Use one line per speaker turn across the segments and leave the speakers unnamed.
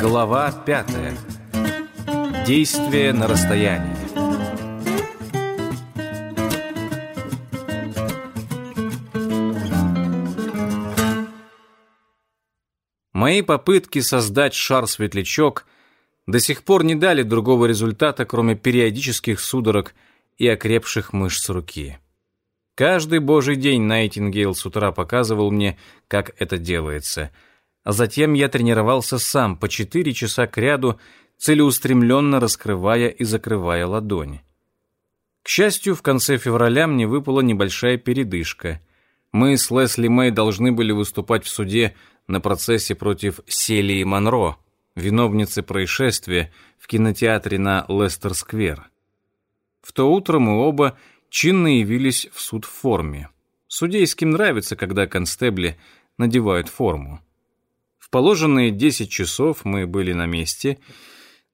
Глава пятая. Действие на расстоянии. Мои попытки создать шар-светлячок до сих пор не дали другого результата, кроме периодических судорог и окрепших мышц руки. Каждый божий день Найтингейл с утра показывал мне, как это делается — а затем я тренировался сам по четыре часа кряду, целеустремленно раскрывая и закрывая ладони. К счастью, в конце февраля мне выпала небольшая передышка. Мы с Лесли Мэй должны были выступать в суде на процессе против Селии Монро, виновницы происшествия в кинотеатре на Лестер-сквер. В то утро мы оба чинно явились в суд в форме. Судейским нравится, когда констебли надевают форму положенные 10 часов мы были на месте,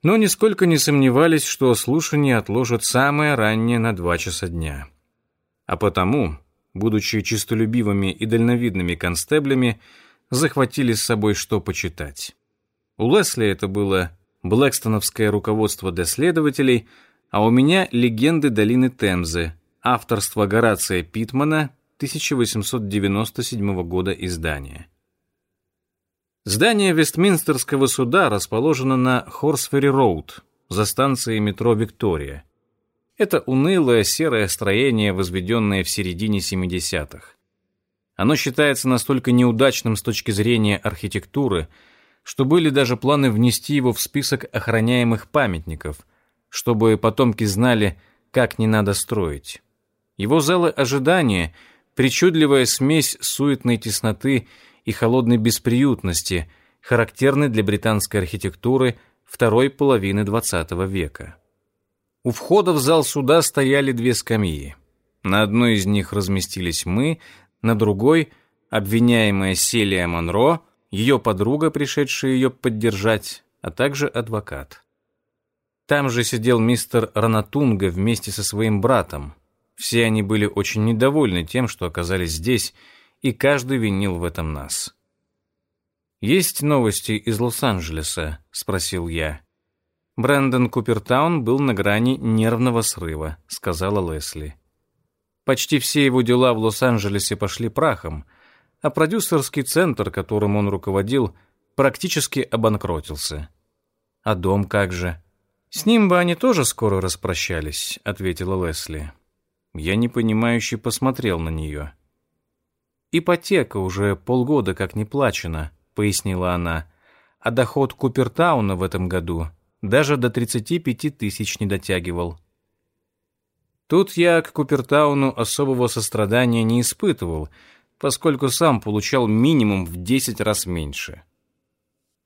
но нисколько не сомневались, что слушание отложат самое раннее на 2 часа дня. А потому, будучи чистолюбивыми и дальновидными констеблями, захватили с собой что почитать. У Лесли это было Блэкстоновское руководство для следователей, а у меня «Легенды долины Темзы», авторство Горация Питмана, 1897 года издания. Здание Вестминстерского суда расположено на Хорсфери-Роуд, за станцией метро «Виктория». Это унылое серое строение, возведенное в середине 70-х. Оно считается настолько неудачным с точки зрения архитектуры, что были даже планы внести его в список охраняемых памятников, чтобы потомки знали, как не надо строить. Его залы ожидания – причудливая смесь суетной тесноты и холодной бесприютности, характерны для британской архитектуры второй половины XX века. У входа в зал суда стояли две скамьи. На одной из них разместились мы, на другой — обвиняемая Селия Монро, ее подруга, пришедшая ее поддержать, а также адвокат. Там же сидел мистер Ранатунга вместе со своим братом. Все они были очень недовольны тем, что оказались здесь, и каждый винил в этом нас. «Есть новости из Лос-Анджелеса?» — спросил я. «Брэндон Купертаун был на грани нервного срыва», — сказала Лесли. Почти все его дела в Лос-Анджелесе пошли прахом, а продюсерский центр, которым он руководил, практически обанкротился. «А дом как же?» «С ним бы они тоже скоро распрощались», — ответила Лесли. Я непонимающе посмотрел на нее. «Ипотека уже полгода как не плачена», — пояснила она, «а доход Купертауна в этом году даже до 35 тысяч не дотягивал». Тут я к Купертауну особого сострадания не испытывал, поскольку сам получал минимум в 10 раз меньше.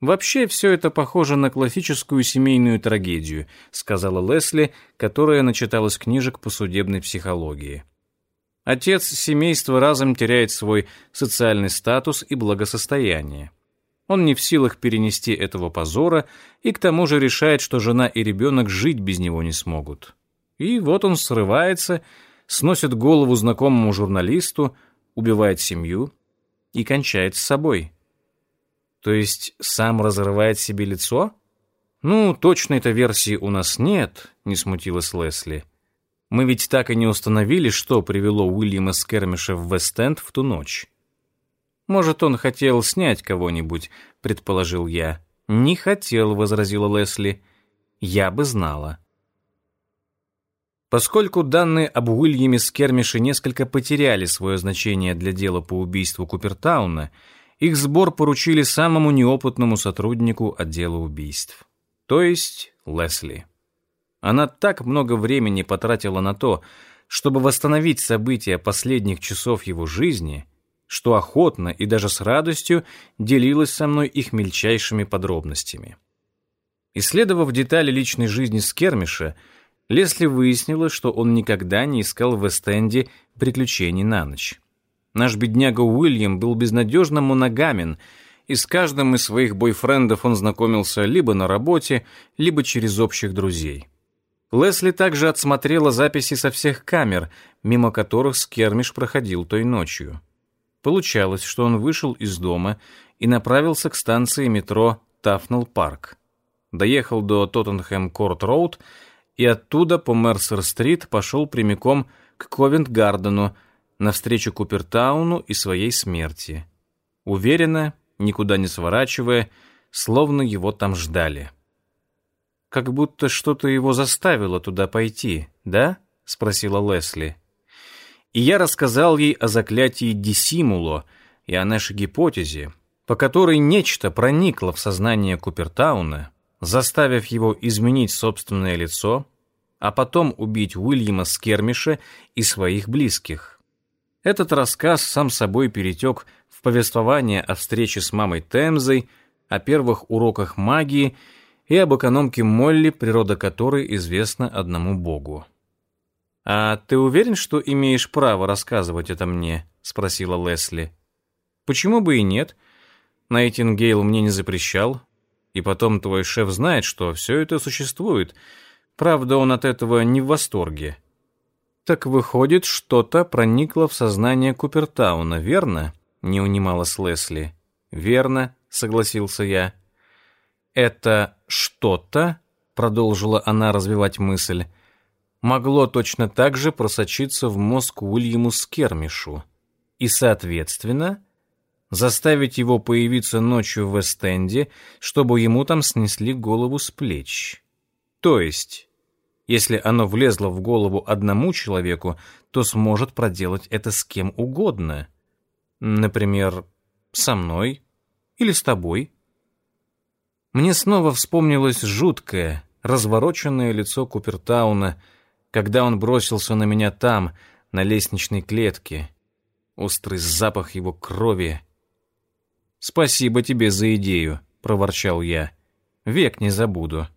«Вообще все это похоже на классическую семейную трагедию», сказала Лесли, которая начиталась книжек по судебной психологии. Отец семейства разом теряет свой социальный статус и благосостояние. Он не в силах перенести этого позора и к тому же решает, что жена и ребенок жить без него не смогут. И вот он срывается, сносит голову знакомому журналисту, убивает семью и кончает с собой. То есть сам разрывает себе лицо? Ну, точной этой версии у нас нет, не смутилась Лесли. Мы ведь так и не установили, что привело Уильяма Скермиша в Вест-Энд в ту ночь. Может, он хотел снять кого-нибудь, предположил я. Не хотел, возразила Лесли. Я бы знала. Поскольку данные об Уильяме Скермише несколько потеряли свое значение для дела по убийству Купертауна, их сбор поручили самому неопытному сотруднику отдела убийств, то есть Лесли. Она так много времени потратила на то, чтобы восстановить события последних часов его жизни, что охотно и даже с радостью делилась со мной их мельчайшими подробностями. Исследовав детали личной жизни Скермиша, Лесли выяснила, что он никогда не искал в Эстенде приключений на ночь. Наш бедняга Уильям был безнадежно моногамен, и с каждым из своих бойфрендов он знакомился либо на работе, либо через общих друзей. Лесли также отсмотрела записи со всех камер, мимо которых Скермиш проходил той ночью. Получалось, что он вышел из дома и направился к станции метро Тафнелл-парк. Доехал до Тоттенхэм-Корт-Роуд и оттуда по Мерсер-стрит пошел прямиком к Ковент-Гардену навстречу Купертауну и своей смерти. Уверенно, никуда не сворачивая, словно его там ждали как будто что-то его заставило туда пойти, да?» — спросила Лесли. И я рассказал ей о заклятии Дисимуло и о нашей гипотезе, по которой нечто проникло в сознание Купертауна, заставив его изменить собственное лицо, а потом убить Уильяма Скермиша и своих близких. Этот рассказ сам собой перетек в повествование о встрече с мамой Темзой, о первых уроках магии — и об экономке Молли, природа которой известна одному Богу. «А ты уверен, что имеешь право рассказывать это мне?» — спросила Лесли. «Почему бы и нет? Найтингейл мне не запрещал. И потом твой шеф знает, что все это существует. Правда, он от этого не в восторге». «Так выходит, что-то проникло в сознание Купертауна, верно?» — не унималась Лесли. «Верно», — согласился я. «Это что-то», — продолжила она развивать мысль, могло точно так же просочиться в мозг Уильяму Скермишу и, соответственно, заставить его появиться ночью в Эстенде, чтобы ему там снесли голову с плеч. То есть, если оно влезло в голову одному человеку, то сможет проделать это с кем угодно. Например, со мной или с тобой. Мне снова вспомнилось жуткое, развороченное лицо Купертауна, когда он бросился на меня там, на лестничной клетке. Острый запах его крови. «Спасибо тебе за идею», — проворчал я. «Век не забуду,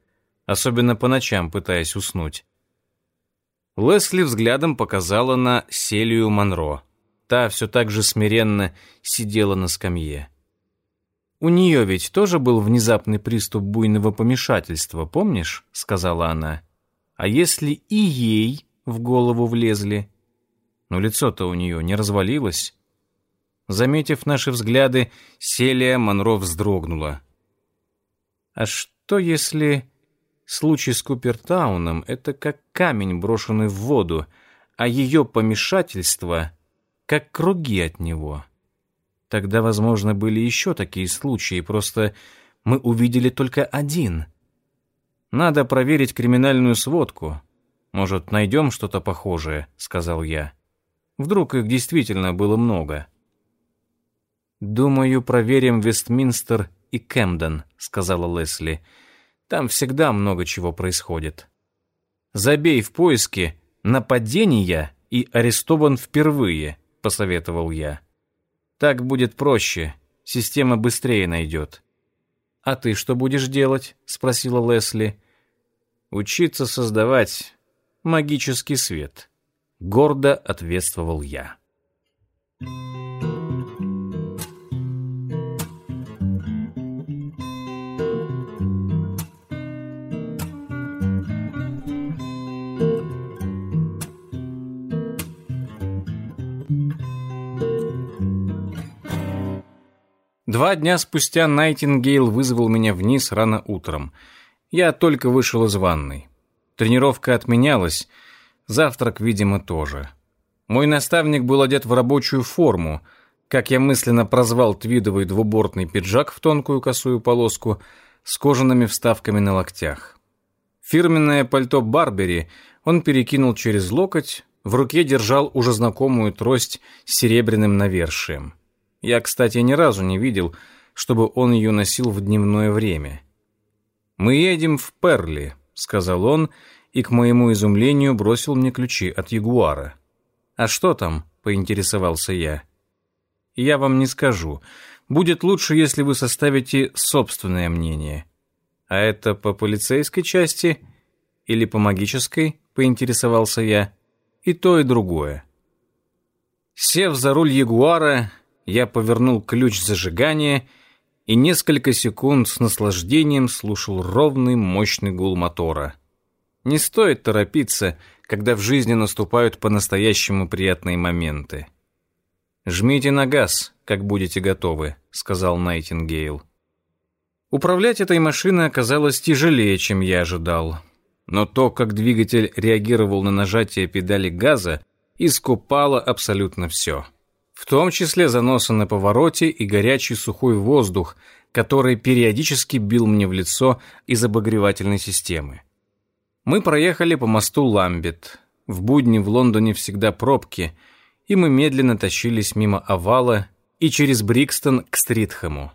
особенно по ночам пытаясь уснуть». Лесли взглядом показала на Селию Монро. Та все так же смиренно сидела на скамье. «У нее ведь тоже был внезапный приступ буйного помешательства, помнишь?» — сказала она. «А если и ей в голову влезли?» Но лицо-то у нее не развалилось. Заметив наши взгляды, Селия Монро вздрогнула. «А что если случай с Купертауном — это как камень, брошенный в воду, а ее помешательство — как круги от него?» Тогда, возможно, были еще такие случаи, просто мы увидели только один. Надо проверить криминальную сводку. Может, найдем что-то похожее, сказал я. Вдруг их действительно было много. Думаю, проверим Вестминстер и Кэмден, сказала Лесли. Там всегда много чего происходит. Забей в поиске нападения и арестован впервые, посоветовал я. Так будет проще, система быстрее найдет. «А ты что будешь делать?» — спросила Лесли. «Учиться создавать магический свет», — гордо ответствовал я. Два дня спустя Найтингейл вызвал меня вниз рано утром. Я только вышел из ванной. Тренировка отменялась, завтрак, видимо, тоже. Мой наставник был одет в рабочую форму, как я мысленно прозвал твидовый двубортный пиджак в тонкую косую полоску с кожаными вставками на локтях. Фирменное пальто Барбери он перекинул через локоть, в руке держал уже знакомую трость с серебряным навершием. Я, кстати, ни разу не видел, чтобы он ее носил в дневное время. «Мы едем в Перли», — сказал он, и, к моему изумлению, бросил мне ключи от Ягуара. «А что там?» — поинтересовался я. «Я вам не скажу. Будет лучше, если вы составите собственное мнение». «А это по полицейской части или по магической?» — поинтересовался я. «И то, и другое». Сев за руль Ягуара, я повернул ключ зажигания и несколько секунд с наслаждением слушал ровный мощный гул мотора. Не стоит торопиться, когда в жизни наступают по-настоящему приятные моменты. «Жмите на газ, как будете готовы», — сказал Найтингейл. Управлять этой машиной оказалось тяжелее, чем я ожидал. Но то, как двигатель реагировал на нажатие педали газа, искупало абсолютно все. В том числе заносы на повороте и горячий сухой воздух, который периодически бил мне в лицо из обогревательной системы. Мы проехали по мосту Ламбет. В будни в Лондоне всегда пробки — и мы медленно тащились мимо овала и через Брикстон к Стритхэму.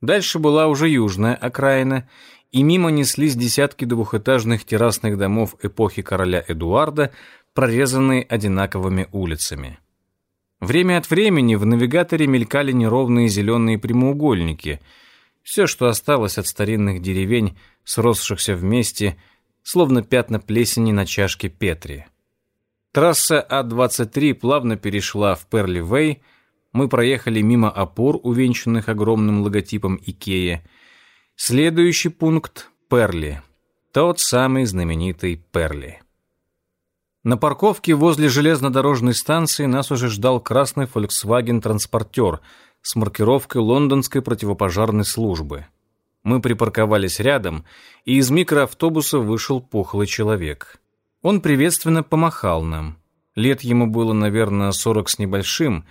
Дальше была уже южная окраина, и мимо неслись десятки двухэтажных террасных домов эпохи короля Эдуарда, прорезанные одинаковыми улицами. Время от времени в навигаторе мелькали неровные зеленые прямоугольники, все, что осталось от старинных деревень, сросшихся вместе, словно пятна плесени на чашке Петри. Трасса А-23 плавно перешла в Перли-Вэй, мы проехали мимо опор, увенчанных огромным логотипом Икея. Следующий пункт — Перли. Тот самый знаменитый Перли. На парковке возле железнодорожной станции нас уже ждал красный Volkswagen-транспортер с маркировкой лондонской противопожарной службы. Мы припарковались рядом, и из микроавтобуса вышел пухлый человек. Он приветственно помахал нам. Лет ему было, наверное, сорок с небольшим.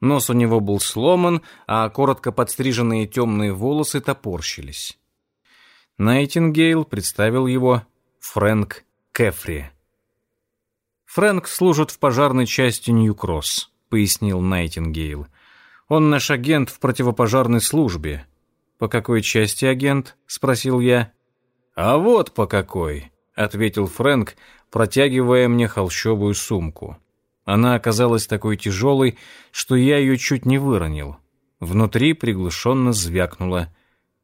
Нос у него был сломан, а коротко подстриженные темные волосы топорщились. Найтингейл представил его Фрэнк Кефри. «Фрэнк служит в пожарной части Нью-Кросс», — пояснил Найтингейл. «Он наш агент в противопожарной службе». «По какой части агент?» — спросил я. «А вот по какой», — ответил Фрэнк, протягивая мне холщовую сумку. Она оказалась такой тяжелой, что я ее чуть не выронил. Внутри приглушенно звякнуло.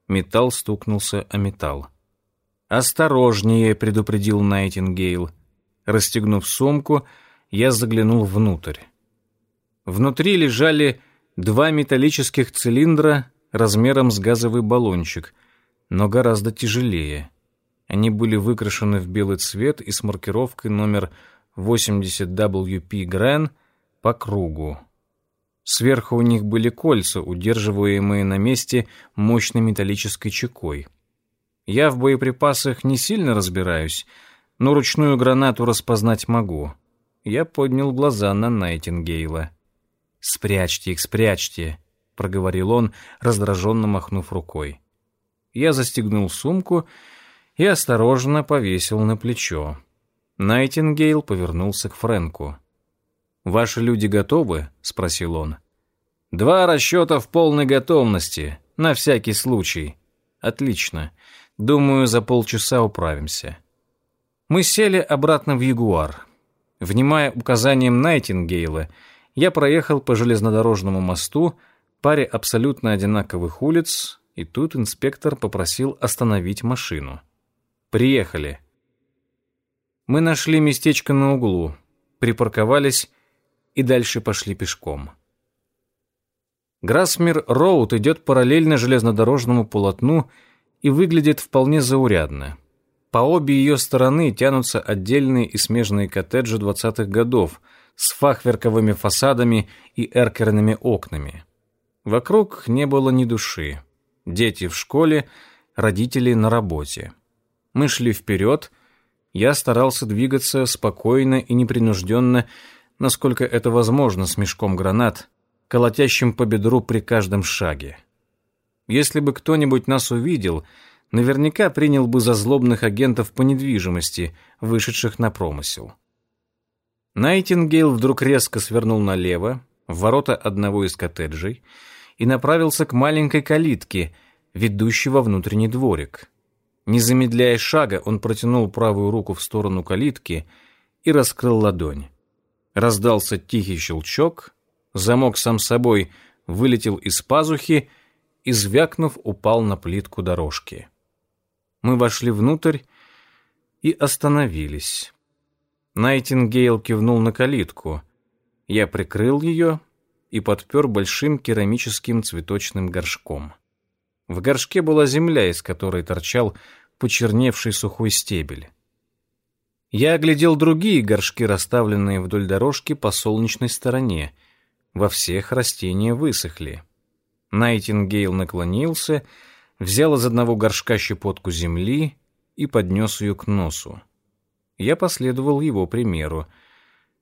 Металл стукнулся о металл. «Осторожнее», — предупредил Найтингейл. Расстегнув сумку, я заглянул внутрь. Внутри лежали два металлических цилиндра размером с газовый баллончик, но гораздо тяжелее. Они были выкрашены в белый цвет и с маркировкой номер 80WP Gran по кругу. Сверху у них были кольца, удерживаемые на месте мощной металлической чекой. Я в боеприпасах не сильно разбираюсь, но ручную гранату распознать могу. Я поднял глаза на Найтингейла. «Спрячьте их, спрячьте», — проговорил он, раздраженно махнув рукой. Я застегнул сумку и осторожно повесил на плечо. Найтингейл повернулся к Фрэнку. «Ваши люди готовы?» — спросил он. «Два расчета в полной готовности, на всякий случай». «Отлично. Думаю, за полчаса управимся». Мы сели обратно в Ягуар. Внимая указаниям Найтингейла, я проехал по железнодорожному мосту, паре абсолютно одинаковых улиц, и тут инспектор попросил остановить машину. Приехали. Мы нашли местечко на углу, припарковались и дальше пошли пешком. Грассмир Роуд идет параллельно железнодорожному полотну и выглядит вполне заурядно. По обе ее стороны тянутся отдельные и смежные коттеджи 20-х годов с фахверковыми фасадами и эркерными окнами. Вокруг не было ни души. Дети в школе, родители на работе. Мы шли вперед. Я старался двигаться спокойно и непринужденно, насколько это возможно с мешком гранат, колотящим по бедру при каждом шаге. Если бы кто-нибудь нас увидел, наверняка принял бы за злобных агентов по недвижимости, вышедших на промысел. Найтингейл вдруг резко свернул налево, в ворота одного из коттеджей, и направился к маленькой калитке, ведущей во внутренний дворик. Не замедляя шага, он протянул правую руку в сторону калитки и раскрыл ладонь. Раздался тихий щелчок, замок сам собой вылетел из пазухи и, звякнув, упал на плитку дорожки. Мы вошли внутрь и остановились. Найтингейл кивнул на калитку. Я прикрыл ее и подпер большим керамическим цветочным горшком. В горшке была земля, из которой торчал почерневший сухой стебель. Я оглядел другие горшки, расставленные вдоль дорожки по солнечной стороне. Во всех растения высохли. Найтингейл наклонился, взял из одного горшка щепотку земли и поднес ее к носу. Я последовал его примеру.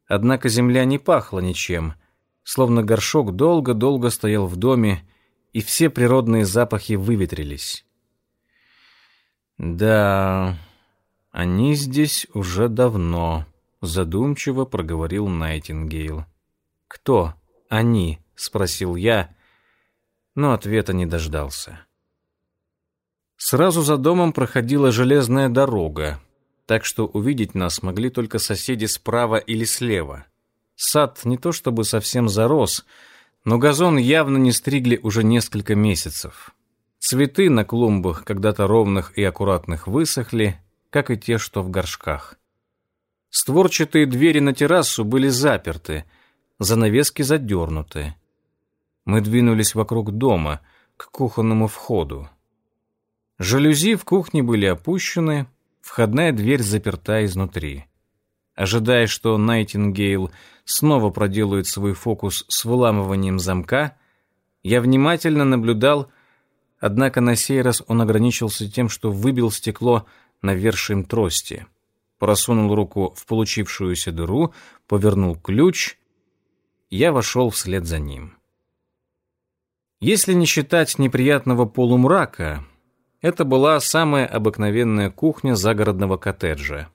Однако земля не пахла ничем, словно горшок долго-долго стоял в доме, и все природные запахи выветрились. «Да, они здесь уже давно», — задумчиво проговорил Найтингейл. «Кто они?» — спросил я, но ответа не дождался. Сразу за домом проходила железная дорога, так что увидеть нас могли только соседи справа или слева. Сад не то чтобы совсем зарос, но газон явно не стригли уже несколько месяцев. Цветы на клумбах, когда-то ровных и аккуратных, высохли, как и те, что в горшках. Створчатые двери на террасу были заперты, занавески задернуты. Мы двинулись вокруг дома, к кухонному входу. Жалюзи в кухне были опущены, входная дверь заперта изнутри. Ожидая, что Найтингейл снова проделает свой фокус с выламыванием замка, я внимательно наблюдал, однако на сей раз он ограничился тем, что выбил стекло навершием трости, просунул руку в получившуюся дыру, повернул ключ. Я вошел вслед за ним. Если не считать неприятного полумрака, это была самая обыкновенная кухня загородного коттеджа.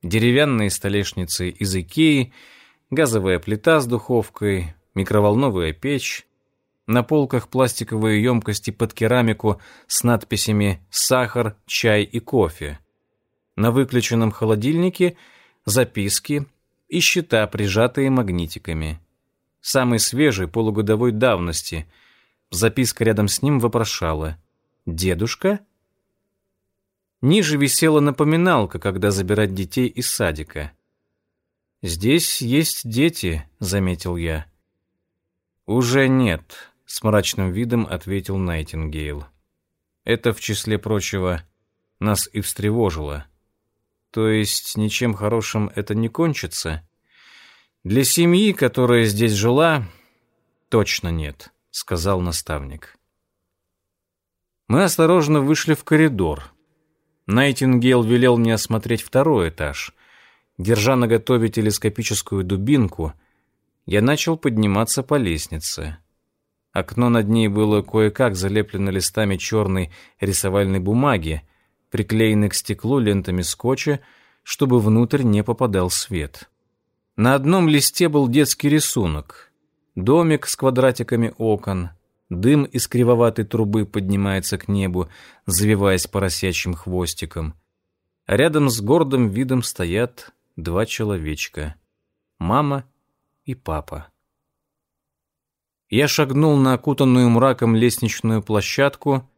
Деревянные столешницы из Икеи, газовая плита с духовкой, микроволновая печь, на полках пластиковые емкости под керамику с надписями «Сахар», «Чай» и «Кофе». На выключенном холодильнике записки и счета, прижатые магнитиками. Самый свежий полугодовой давности – Записка рядом с ним вопрошала «Дедушка?» Ниже висела напоминалка, когда забирать детей из садика. «Здесь есть дети», — заметил я. «Уже нет», — с мрачным видом ответил Найтингейл. «Это, в числе прочего, нас и встревожило. То есть ничем хорошим это не кончится? Для семьи, которая здесь жила, точно нет» сказал наставник. Мы осторожно вышли в коридор. Найтингейл велел мне осмотреть второй этаж. Держа наготове телескопическую дубинку, я начал подниматься по лестнице. Окно над ней было кое-как залеплено листами черной рисовальной бумаги, приклеенной к стеклу лентами скотча, чтобы внутрь не попадал свет. На одном листе был детский рисунок домик с квадратиками окон, дым из кривоватой трубы поднимается к небу, завиваясь поросячьим хвостиком. А рядом с гордым видом стоят два человечка — мама и папа. Я шагнул на окутанную мраком лестничную площадку,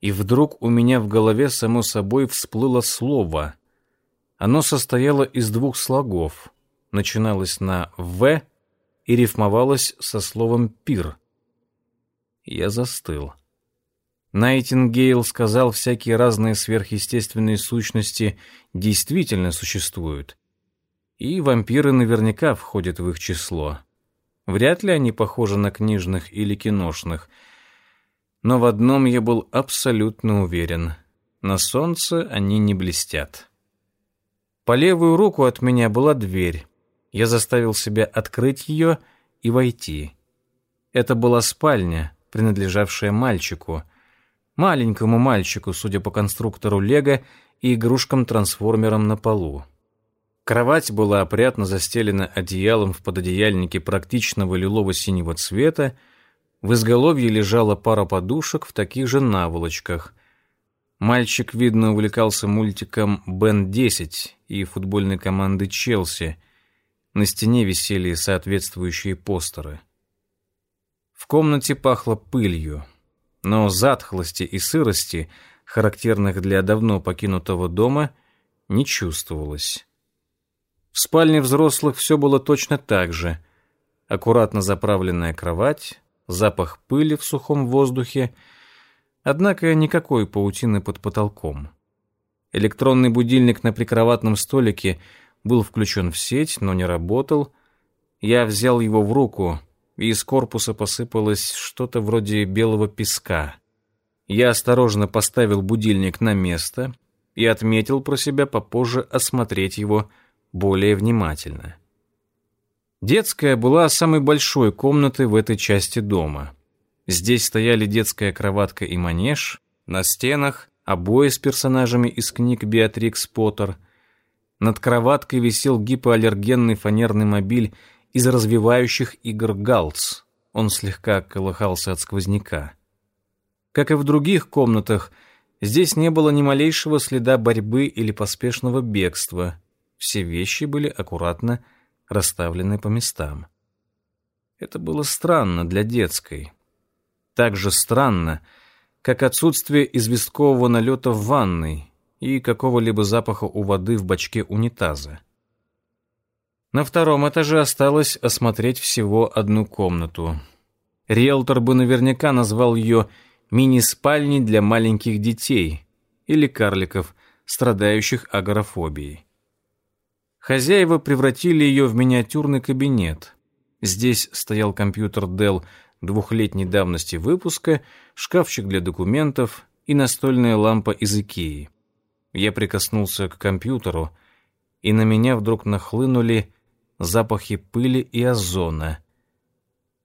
и вдруг у меня в голове само собой всплыло слово. Оно состояло из двух слогов. Начиналось на «В», и рифмовалось со словом «пир». Я застыл. Найтингейл сказал, всякие разные сверхъестественные сущности действительно существуют. И вампиры наверняка входят в их число. Вряд ли они похожи на книжных или киношных. Но в одном я был абсолютно уверен. На солнце они не блестят. По левую руку от меня была дверь. Я заставил себя открыть ее и войти. Это была спальня, принадлежавшая мальчику. Маленькому мальчику, судя по конструктору Лего и игрушкам-трансформерам на полу. Кровать была опрятно застелена одеялом в пододеяльнике практичного лилово-синего цвета, в изголовье лежала пара подушек в таких же наволочках. Мальчик, видно, увлекался мультиком «Бен-10» и футбольной команды «Челси», на стене висели соответствующие постеры. В комнате пахло пылью, но затхлости и сырости, характерных для давно покинутого дома, не чувствовалось. В спальне взрослых все было точно так же. Аккуратно заправленная кровать, запах пыли в сухом воздухе, однако никакой паутины под потолком. Электронный будильник на прикроватном столике был включен в сеть, но не работал. Я взял его в руку, и из корпуса посыпалось что-то вроде белого песка. Я осторожно поставил будильник на место и отметил про себя попозже осмотреть его более внимательно. Детская была самой большой комнатой в этой части дома. Здесь стояли детская кроватка и манеж, на стенах обои с персонажами из книг Беатрикс Поттер. Над кроваткой висел гипоаллергенный фанерный мобиль из развивающих игр Галц. Он слегка колыхался от сквозняка. Как и в других комнатах, здесь не было ни малейшего следа борьбы или поспешного бегства. Все вещи были аккуратно расставлены по местам. Это было странно для детской. Так же странно, как отсутствие известкового налета в ванной и какого-либо запаха у воды в бачке унитаза. На втором этаже осталось осмотреть всего одну комнату. Риэлтор бы наверняка назвал ее «мини-спальней для маленьких детей» или карликов, страдающих агорафобией. Хозяева превратили ее в миниатюрный кабинет. Здесь стоял компьютер Dell двухлетней давности выпуска, шкафчик для документов и настольная лампа из Икеи. Я прикоснулся к компьютеру, и на меня вдруг нахлынули запахи пыли и озона.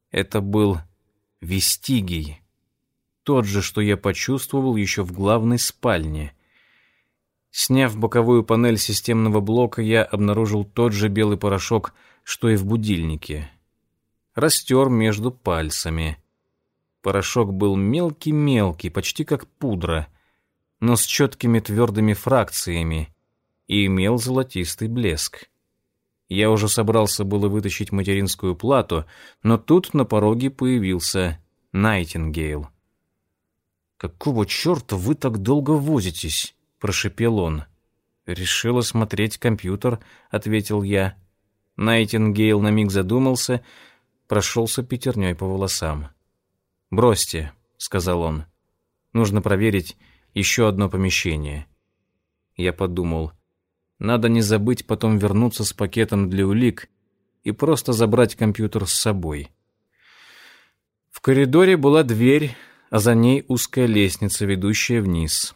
Это был вестигий, тот же, что я почувствовал еще в главной спальне. Сняв боковую панель системного блока, я обнаружил тот же белый порошок, что и в будильнике. Растер между пальцами. Порошок был мелкий-мелкий, почти как пудра, но с четкими твердыми фракциями и имел золотистый блеск. Я уже собрался было вытащить материнскую плату, но тут на пороге появился Найтингейл. «Какого черта вы так долго возитесь?» — прошепел он. «Решил осмотреть компьютер», — ответил я. Найтингейл на миг задумался, прошелся пятерней по волосам. «Бросьте», — сказал он. «Нужно проверить еще одно помещение». Я подумал, надо не забыть потом вернуться с пакетом для улик и просто забрать компьютер с собой. В коридоре была дверь, а за ней узкая лестница, ведущая вниз.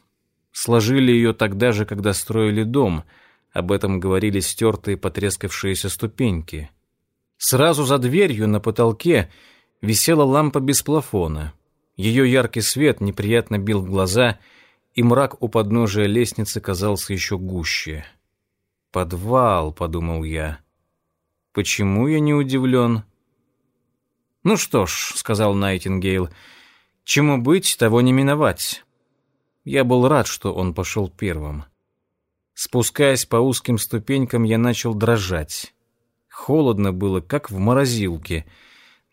Сложили ее тогда же, когда строили дом. Об этом говорили стертые потрескавшиеся ступеньки. Сразу за дверью на потолке висела лампа без плафона. Ее яркий свет неприятно бил в глаза, и мрак у подножия лестницы казался еще гуще. «Подвал», — подумал я. «Почему я не удивлен?» «Ну что ж», — сказал Найтингейл, — «чему быть, того не миновать». Я был рад, что он пошел первым. Спускаясь по узким ступенькам, я начал дрожать. Холодно было, как в морозилке,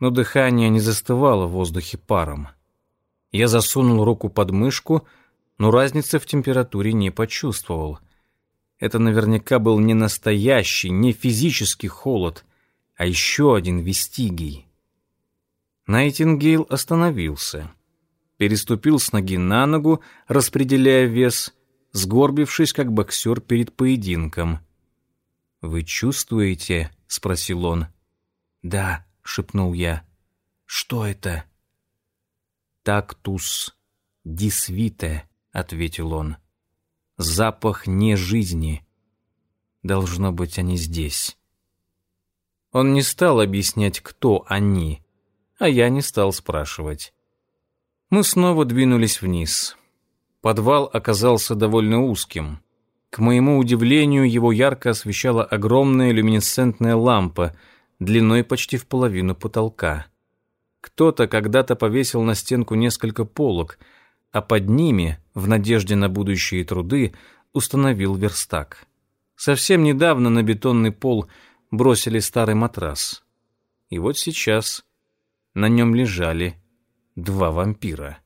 но дыхание не застывало в воздухе паром. Я засунул руку под мышку, но разницы в температуре не почувствовал — это наверняка был не настоящий, не физический холод, а еще один вестигий. Найтингейл остановился, переступил с ноги на ногу, распределяя вес, сгорбившись, как боксер перед поединком. «Вы чувствуете?» — спросил он. «Да», — шепнул я. «Что это?» «Тактус дисвите», — ответил он запах не жизни. Должно быть, они здесь. Он не стал объяснять, кто они, а я не стал спрашивать. Мы снова двинулись вниз. Подвал оказался довольно узким. К моему удивлению, его ярко освещала огромная люминесцентная лампа, длиной почти в половину потолка. Кто-то когда-то повесил на стенку несколько полок — а под ними, в надежде на будущие труды, установил верстак. Совсем недавно на бетонный пол бросили старый матрас. И вот сейчас на нем лежали два вампира.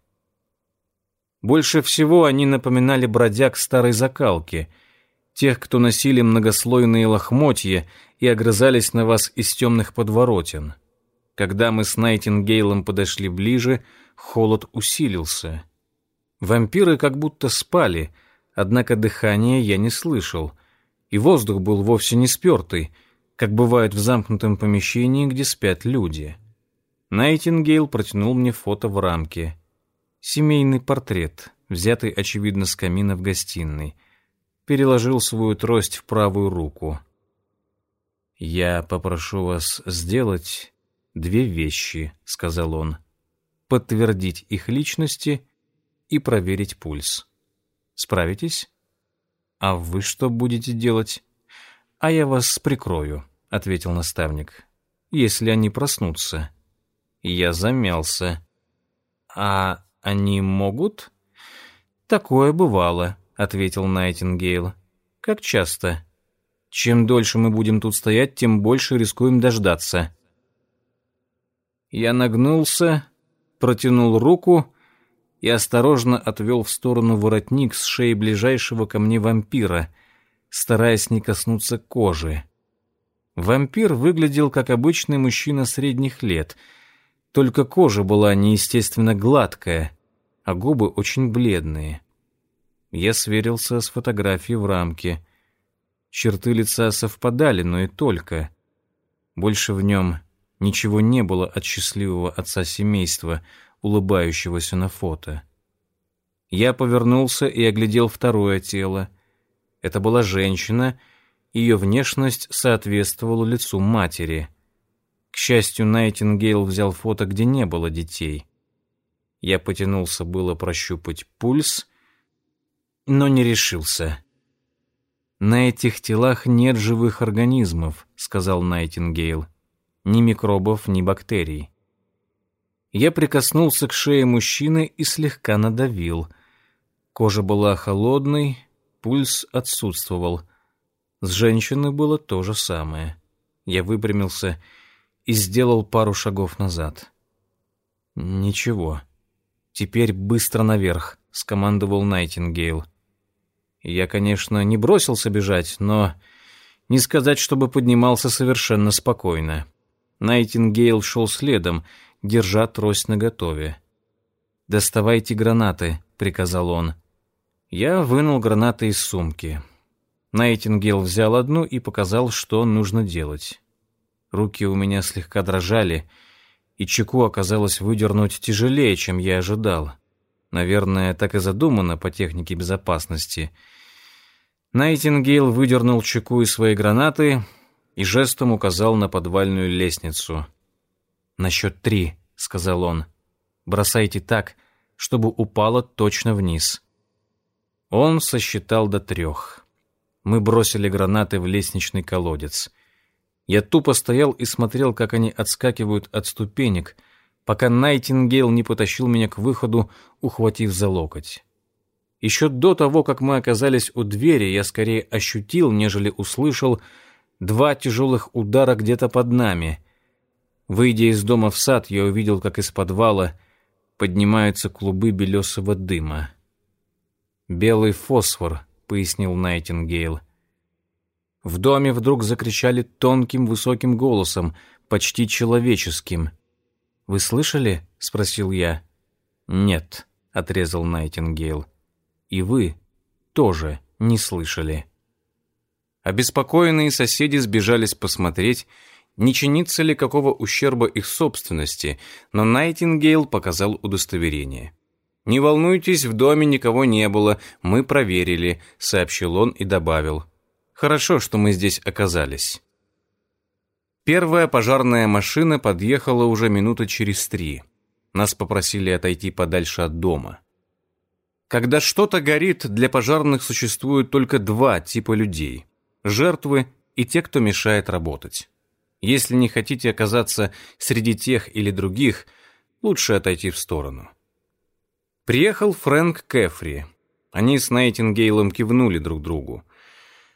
Больше всего они напоминали бродяг старой закалки, тех, кто носили многослойные лохмотья и огрызались на вас из темных подворотен. Когда мы с Найтингейлом подошли ближе, холод усилился — Вампиры как будто спали, однако дыхания я не слышал, и воздух был вовсе не спертый, как бывает в замкнутом помещении, где спят люди. Найтингейл протянул мне фото в рамке. Семейный портрет, взятый, очевидно, с камина в гостиной. Переложил свою трость в правую руку. «Я попрошу вас сделать две вещи», — сказал он. «Подтвердить их личности и проверить пульс. Справитесь? А вы что будете делать? А я вас прикрою, ответил наставник. Если они проснутся. Я замялся. А они могут? Такое бывало, ответил Найтингейл. Как часто? Чем дольше мы будем тут стоять, тем больше рискуем дождаться. Я нагнулся, протянул руку и осторожно отвел в сторону воротник с шеи ближайшего ко мне вампира, стараясь не коснуться кожи. Вампир выглядел как обычный мужчина средних лет, только кожа была неестественно гладкая, а губы очень бледные. Я сверился с фотографией в рамке. Черты лица совпадали, но и только. Больше в нем ничего не было от счастливого отца семейства — улыбающегося на фото. Я повернулся и оглядел второе тело. Это была женщина, ее внешность соответствовала лицу матери. К счастью, Найтингейл взял фото, где не было детей. Я потянулся было прощупать пульс, но не решился. «На этих телах нет живых организмов», — сказал Найтингейл. «Ни микробов, ни бактерий. Я прикоснулся к шее мужчины и слегка надавил. Кожа была холодной, пульс отсутствовал. С женщиной было то же самое. Я выпрямился и сделал пару шагов назад. «Ничего. Теперь быстро наверх», — скомандовал Найтингейл. Я, конечно, не бросился бежать, но не сказать, чтобы поднимался совершенно спокойно. Найтингейл шел следом, держа трость наготове. «Доставайте гранаты», — приказал он. Я вынул гранаты из сумки. Найтингел взял одну и показал, что нужно делать. Руки у меня слегка дрожали, и чеку оказалось выдернуть тяжелее, чем я ожидал. Наверное, так и задумано по технике безопасности. Найтингейл выдернул чеку из своей гранаты и жестом указал на подвальную лестницу — «На счет три», — сказал он. «Бросайте так, чтобы упало точно вниз». Он сосчитал до трех. Мы бросили гранаты в лестничный колодец. Я тупо стоял и смотрел, как они отскакивают от ступенек, пока Найтингейл не потащил меня к выходу, ухватив за локоть. Еще до того, как мы оказались у двери, я скорее ощутил, нежели услышал, два тяжелых удара где-то под нами — Выйдя из дома в сад, я увидел, как из подвала поднимаются клубы белесого дыма. «Белый фосфор», — пояснил Найтингейл. В доме вдруг закричали тонким высоким голосом, почти человеческим. «Вы слышали?» — спросил я. «Нет», — отрезал Найтингейл. «И вы тоже не слышали». Обеспокоенные соседи сбежались посмотреть, не чинится ли какого ущерба их собственности, но Найтингейл показал удостоверение. «Не волнуйтесь, в доме никого не было, мы проверили», — сообщил он и добавил. «Хорошо, что мы здесь оказались». Первая пожарная машина подъехала уже минуты через три. Нас попросили отойти подальше от дома. Когда что-то горит, для пожарных существует только два типа людей – жертвы и те, кто мешает работать. Если не хотите оказаться среди тех или других, лучше отойти в сторону. Приехал Фрэнк Кэфри. Они с Найтингейлом кивнули друг другу.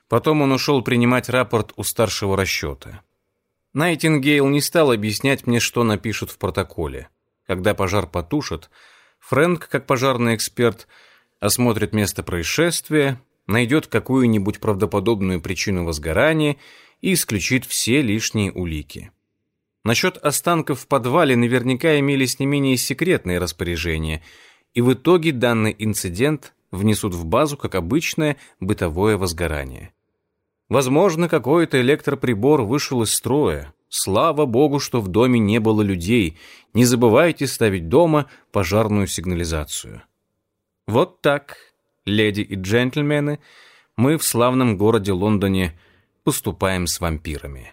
Потом он ушел принимать рапорт у старшего расчета. Найтингейл не стал объяснять мне, что напишут в протоколе. Когда пожар потушат, Фрэнк, как пожарный эксперт, осмотрит место происшествия, найдет какую-нибудь правдоподобную причину возгорания и исключит все лишние улики. Насчет останков в подвале наверняка имелись не менее секретные распоряжения, и в итоге данный инцидент внесут в базу как обычное бытовое возгорание. Возможно, какой-то электроприбор вышел из строя. Слава богу, что в доме не было людей. Не забывайте ставить дома пожарную сигнализацию. Вот так, леди и джентльмены, мы в славном городе Лондоне поступаем с вампирами.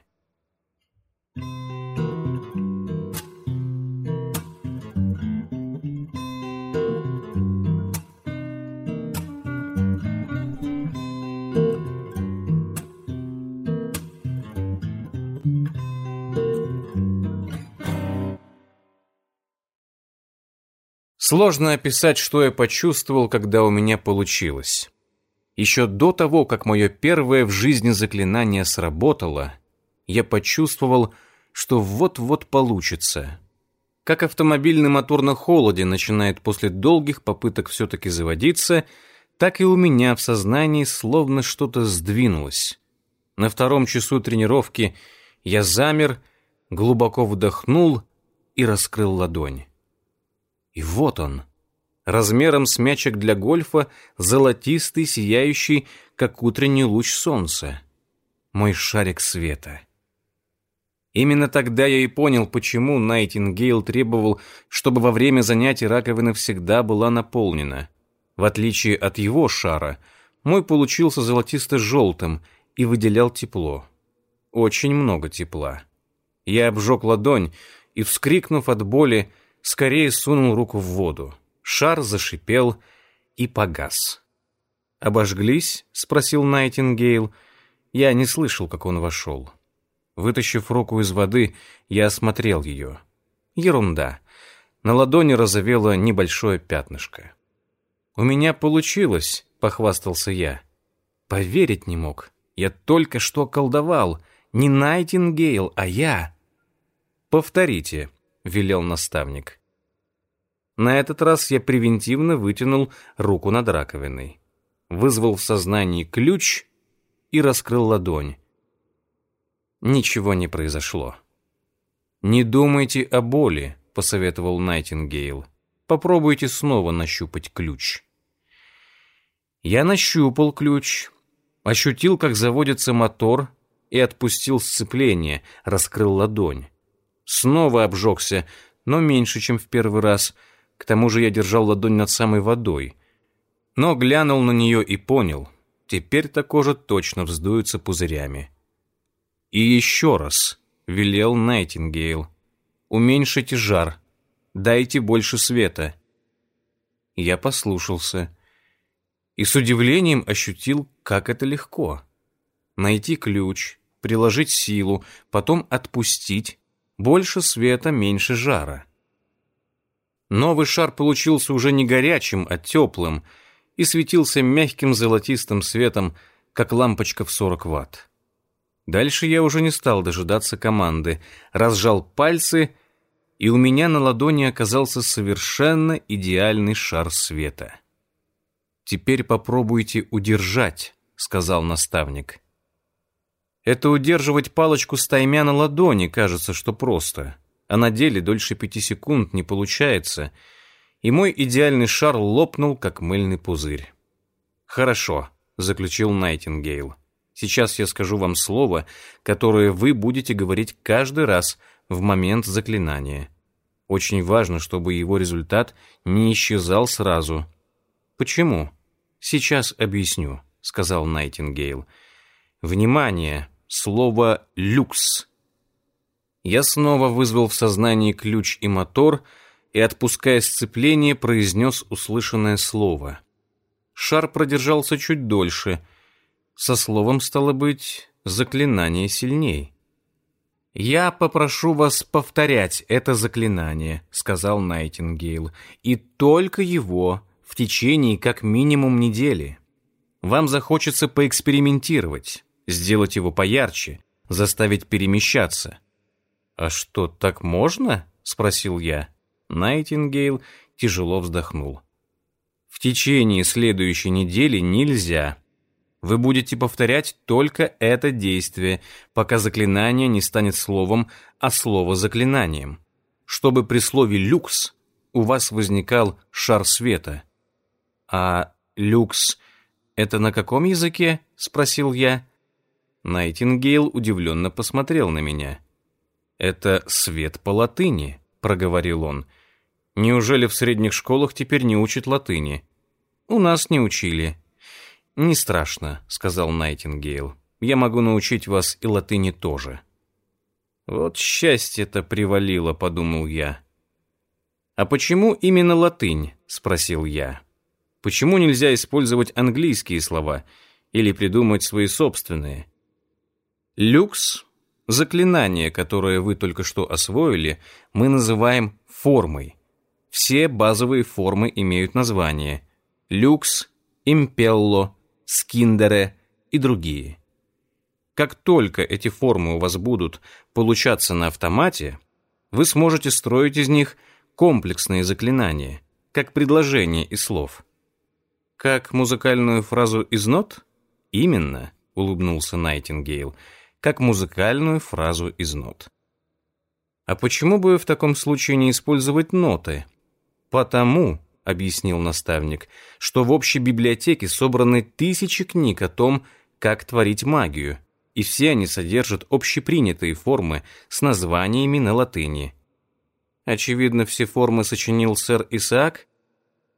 Сложно описать, что я почувствовал, когда у меня получилось. Еще до того, как мое первое в жизни заклинание сработало, я почувствовал, что вот-вот получится. Как автомобильный мотор на холоде начинает после долгих попыток все-таки заводиться, так и у меня в сознании словно что-то сдвинулось. На втором часу тренировки я замер, глубоко вдохнул и раскрыл ладонь. И вот он, размером с мячик для гольфа, золотистый, сияющий, как утренний луч солнца. Мой шарик света. Именно тогда я и понял, почему Найтингейл требовал, чтобы во время занятий раковина всегда была наполнена. В отличие от его шара, мой получился золотисто-желтым и выделял тепло. Очень много тепла. Я обжег ладонь и, вскрикнув от боли, скорее сунул руку в воду. Шар зашипел и погас. «Обожглись?» — спросил Найтингейл. Я не слышал, как он вошел. Вытащив руку из воды, я осмотрел ее. Ерунда. На ладони разовело небольшое пятнышко. «У меня получилось», — похвастался я. Поверить не мог. Я только что колдовал. Не Найтингейл, а я. «Повторите», — велел наставник. На этот раз я превентивно вытянул руку над раковиной, вызвал в сознании ключ и раскрыл ладонь. Ничего не произошло. «Не думайте о боли», — посоветовал Найтингейл. «Попробуйте снова нащупать ключ». Я нащупал ключ, ощутил, как заводится мотор, и отпустил сцепление, раскрыл ладонь. Снова обжегся, но меньше, чем в первый раз. К тому же я держал ладонь над самой водой. Но глянул на нее и понял. Теперь-то кожа точно вздуется пузырями. «И еще раз», — велел Найтингейл. «Уменьшите жар. Дайте больше света». Я послушался. И с удивлением ощутил, как это легко. Найти ключ, приложить силу, потом отпустить, больше света, меньше жара. Новый шар получился уже не горячим, а теплым и светился мягким золотистым светом, как лампочка в 40 ватт. Дальше я уже не стал дожидаться команды, разжал пальцы, и у меня на ладони оказался совершенно идеальный шар света. «Теперь попробуйте удержать», — сказал наставник. Это удерживать палочку стаймя на ладони кажется, что просто. А на деле дольше пяти секунд не получается. И мой идеальный шар лопнул, как мыльный пузырь. «Хорошо», — заключил Найтингейл. «Сейчас я скажу вам слово, которое вы будете говорить каждый раз в момент заклинания. Очень важно, чтобы его результат не исчезал сразу». «Почему?» «Сейчас объясню», — сказал Найтингейл. «Внимание! слово «люкс». Я снова вызвал в сознании ключ и мотор и, отпуская сцепление, произнес услышанное слово. Шар продержался чуть дольше. Со словом, стало быть, заклинание сильней. «Я попрошу вас повторять это заклинание», — сказал Найтингейл, «и только его в течение как минимум недели. Вам захочется поэкспериментировать сделать его поярче, заставить перемещаться. «А что, так можно?» — спросил я. Найтингейл тяжело вздохнул. «В течение следующей недели нельзя. Вы будете повторять только это действие, пока заклинание не станет словом, а слово заклинанием. Чтобы при слове «люкс» у вас возникал шар света. А люкс — это на каком языке?» — спросил я. Найтингейл удивленно посмотрел на меня. «Это свет по латыни», — проговорил он. «Неужели в средних школах теперь не учат латыни?» «У нас не учили». «Не страшно», — сказал Найтингейл. «Я могу научить вас и латыни тоже». «Вот счастье-то привалило», — подумал я. «А почему именно латынь?» — спросил я. «Почему нельзя использовать английские слова или придумать свои собственные?» «Люкс» — заклинание, которое вы только что освоили, мы называем формой. Все базовые формы имеют название. Люкс, импелло, скиндере и другие. Как только эти формы у вас будут получаться на автомате, вы сможете строить из них комплексные заклинания, как предложения из слов. Как музыкальную фразу из нот? Именно, улыбнулся Найтингейл, как музыкальную фразу из нот. А почему бы в таком случае не использовать ноты? Потому, объяснил наставник, что в общей библиотеке собраны тысячи книг о том, как творить магию, и все они содержат общепринятые формы с названиями на латыни. Очевидно, все формы сочинил сэр Исаак.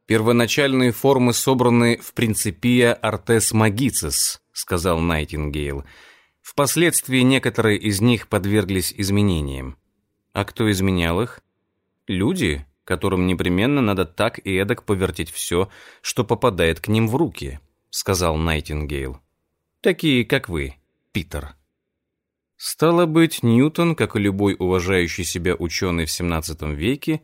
Первоначальные формы собраны в «Принципия Артес Магицис», сказал Найтингейл. Впоследствии некоторые из них подверглись изменениям. А кто изменял их? Люди, которым непременно надо так и эдак повертеть все, что попадает к ним в руки, сказал Найтингейл. Такие, как вы. Питер. Стало быть, Ньютон, как и любой уважающий себя ученый в XVII веке,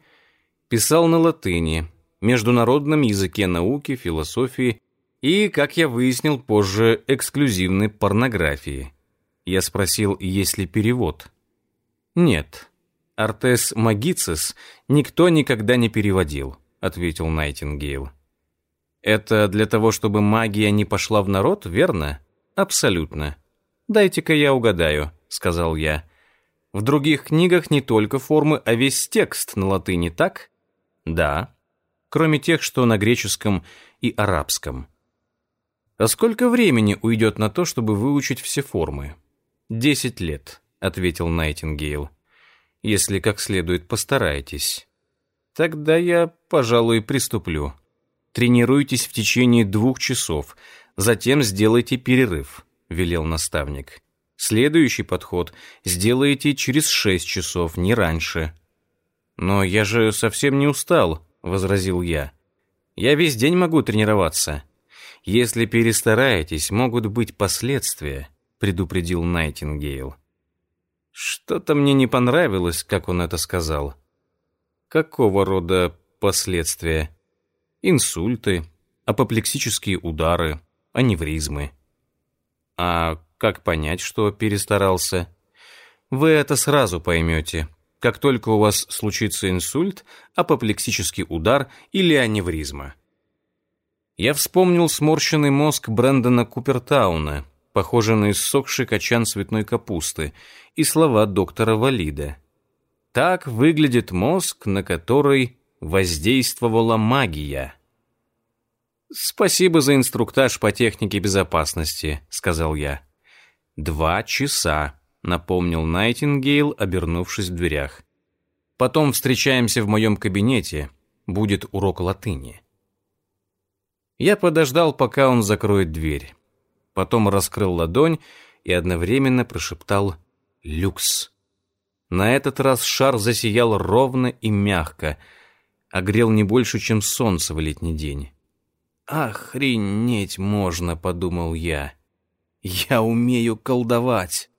писал на латыни, международном языке науки, философии и, как я выяснил позже, эксклюзивной порнографии. Я спросил, есть ли перевод. Нет. Артес Магицис никто никогда не переводил, ответил Найтингейл. Это для того, чтобы магия не пошла в народ, верно? Абсолютно. «Дайте-ка я угадаю», — сказал я. «В других книгах не только формы, а весь текст на латыни, так?» «Да. Кроме тех, что на греческом и арабском». «А сколько времени уйдет на то, чтобы выучить все формы?» «Десять лет», — ответил Найтингейл. «Если как следует постараетесь». «Тогда я, пожалуй, приступлю. Тренируйтесь в течение двух часов, затем сделайте перерыв» велел наставник. Следующий подход сделаете через шесть часов, не раньше. Но я же совсем не устал, возразил я. Я весь день могу тренироваться. Если перестараетесь, могут быть последствия, предупредил Найтингейл. Что-то мне не понравилось, как он это сказал. Какого рода последствия? Инсульты, апоплексические удары, аневризмы. А как понять, что перестарался? Вы это сразу поймете, как только у вас случится инсульт, апоплексический удар или аневризма. Я вспомнил сморщенный мозг Брэндона Купертауна, похожий на иссохший качан цветной капусты, и слова доктора Валида. Так выглядит мозг, на который воздействовала магия. «Спасибо за инструктаж по технике безопасности», — сказал я. «Два часа», — напомнил Найтингейл, обернувшись в дверях. «Потом встречаемся в моем кабинете. Будет урок латыни». Я подождал, пока он закроет дверь. Потом раскрыл ладонь и одновременно прошептал «Люкс». На этот раз шар засиял ровно и мягко, огрел не больше, чем солнце в летний день. «Охренеть можно», — подумал я. «Я умею колдовать».